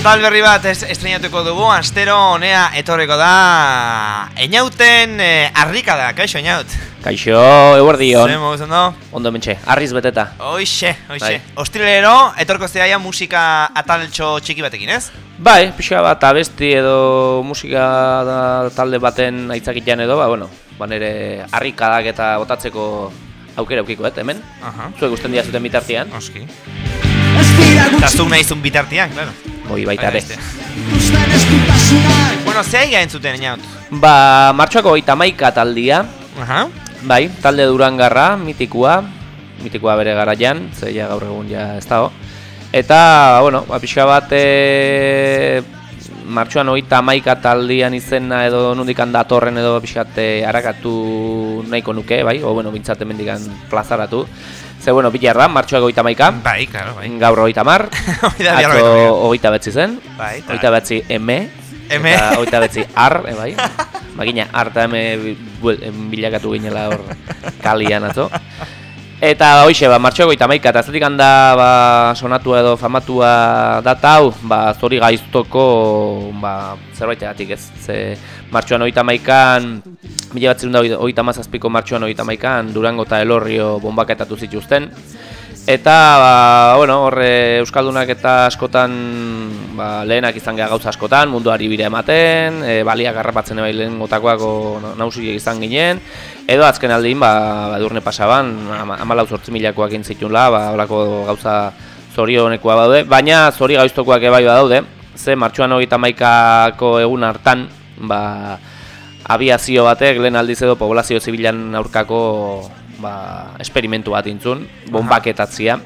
Atal berri bat ez estrenatuko dugu, astero honea etorreko da Einauten eh, arrika da, kaixo Einaut Kaixo, eguerdi hon mogu ondo? Ondo mentxe, arriz beteta Hoixe, hoixe Bai. Ostilero, etorko zeraia musika ataltxo txiki batekin, ez? Bai, pixka bat abesti edo musika da, talde baten aitzakitan edo, ba, bueno, ba nere harrikadak eta botatzeko aukera aukiko, et, hemen? Aha, Zuek gusten dira zuten bitartean, oski Eta nahi zuen bitartian, claro hoi baita ere. Bueno, ze aia entzuten Einaut? Ba, martxoako oita maika taldia, Aha, bai, talde durangarra, mitikoa, mitikoa bere garaian, ze ja gaur egun ja ez dago. Eta, bueno, ba, pixka bat, e, martxoan oita maika taldian izena edo nundikan datorren edo pixka bat, e, harakatu nahiko nuke, bai, o, bueno, bintzat hemendikan plazaratu. Ze, bueno, bilarra, martxoak oita maika, bai, claro, bai gaur oita mar, da, atzo hogeita betzi zen, Bai, eta- oita betzi eme, Eme. eta oita betzi ar, e, bai. Bagina, ar eta eme bilakatu ginela hor kalian atzo. Eta hoxe, ba, martxoako eta maika, eta zetik handa ba, sonatua edo famatua data hau, ba, zori gaiztoko ba, zerbaitegatik ez. Ze martxoan oita maikan, mila bat zirunda oita mazazpiko martxoan oita maikan, Durango eta Elorrio bombaketatu zituzten. Eta, ba, bueno, horre Euskaldunak eta askotan ba, lehenak izan geha gauza askotan, munduari bire ematen, e, baliak garrapatzen ebai lehen gotakoako nausiek izan ginen, edo azken aldin, ba, edurne pasaban, ama- amalau zortzi milakoak intzitunla, ba, holako gauza zorionekoa badaude, baina zori gaiztokoak ebai badaude, ze martxoan hogeita maikako egun hartan, ba, abiazio batek lehen aldiz edo poblazio zibilan aurkako ba, esperimentu bat intzun, bombaketatzia.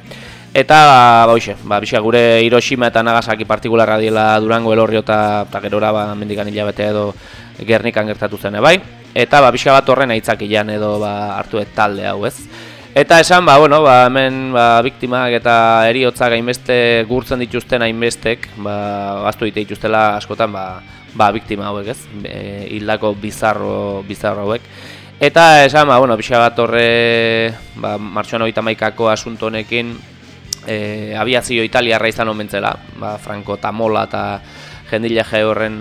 Eta, ba, hoxe, ba, bisa gure Hiroshima eta Nagasaki partikularra diela Durango elorrio eta, eta gerora ba, mendikan hilabete edo Gernikan gertatu zen, bai? Eta, ba, bisa bat horren aitzakian edo ba, hartu et talde hau, ez? Eta esan, ba, bueno, ba, hemen ba, biktimak eta eriotzak hainbeste gurtzen dituzten hainbestek, ba, gaztu dite dituztela askotan, ba, ba, biktima hauek, ez? E, hildako bizarro, bizarro hauek. Eta esan, ba, bueno, pixa bat horre, ba, martxoan hogeita maikako asunto honekin, e, abiazio italiarra izan omentzela, ba, Franco eta Mola eta jendilaje horren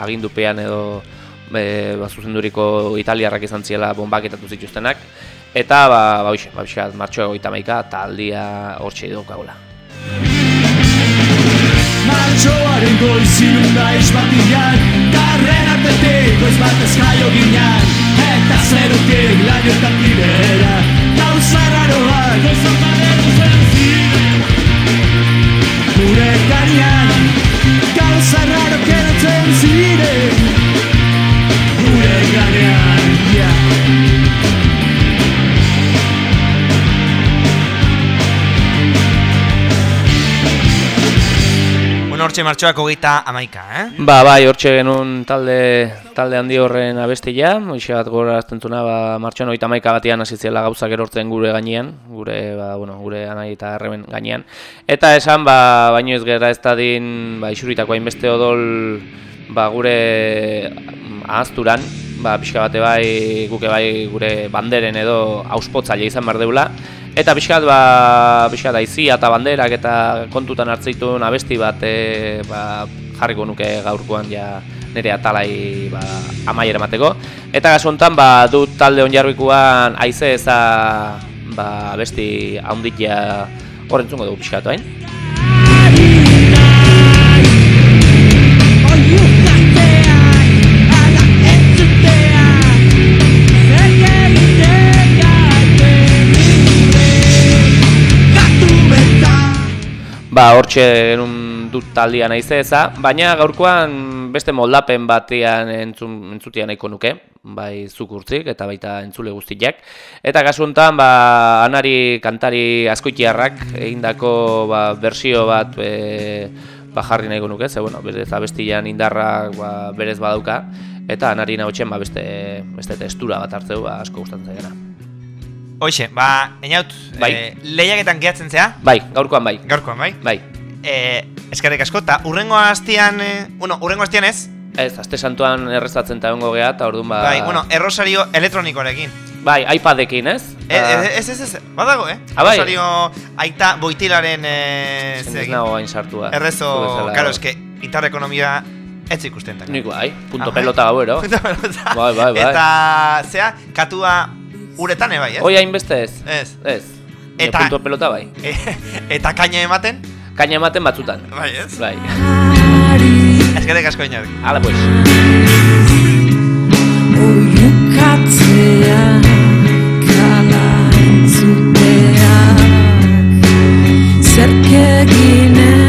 agindupean edo e, ba, zuzenduriko italiarrak izan ziela bombaketatu zituztenak, eta ba, ba, hoxe, ba, pixa bat martxoa hogeita maika, taldia hortxe idokagula. Martxoaren goizilun da isbatian Karren artetik goiz batez jaio ginen hortxe martxoak hogeita amaika, eh? Ba, bai, hortxe genuen talde, talde handi horren abestia, hoxe bat gora aztentzuna, ba, martxoan oita maika batean hasi ziela gauzak erortzen gure gainean, gure, ba, bueno, gure anai eta arremen gainean. Eta esan, ba, baino ez gera ez dadin, ba, isuritako hainbeste odol, ba, gure mm, ahazturan, ba, pixka bate bai, guke bai gure banderen edo auspotzaile izan behar deula, Eta pixkat, ba, pixkat aizia eta banderak eta kontutan hartzeitun abesti bat e, ba, jarriko nuke gaurkoan ja nire atalai ba, amaiera emateko. Eta kasu honetan, ba, dut talde onjarbikuan aize eza ba, abesti haundit ja horrentzungo dugu pixkat, bain? Ba, hortxe genuen dut taldia naize eza, baina gaurkoan beste moldapen batean entzun, entzutia nahiko nuke, bai zuk eta baita entzule guztiak. Eta kasu honetan, ba, anari kantari askoitiarrak egindako ba, bersio bat e, ba, jarri nahiko nuke, ze bueno, berez abestian indarrak ba, berez badauka, eta anari nahotxen ba, beste, beste testura bat hartzeu ba, asko gustatzen zaigana. Hoxe, ba, Einaut, Bai. eh, lehiaketan gehatzen zea, Bai, gaurkoan bai, gaurkoan, bai? bai. Eh, eskerrik asko, eta urrengo hastian, eh, bueno, urrengo hastian ez, Ez, aste santuan errezatzen eta egongo geha, eta orduan ba... bai, bueno, errosario elektronikoarekin. Bai, iPadekin, ez? E, e, ez, ez, ez, badago, eh? Ah, bai. Rosario aita boitilaren eh, Ez zegin. nago hain sartua. Errezo, claro, eske, interrekonomia ez ikusten. Nik bai, punto Ah, pelota gau, ero. Punto pelota. Bai, bai, bai. Eta, zea, katua uretan ebai, ez? Hoi hainbeste ez. Ez. Ez. Eta-. Punto pelota bai. E, eta kaina ematen, Kaina ematen batzutan. bai, ez? Bai. Eskerrik asko inarrik. Hala pues. Oiukatzea kala entzuteak Zerkeginen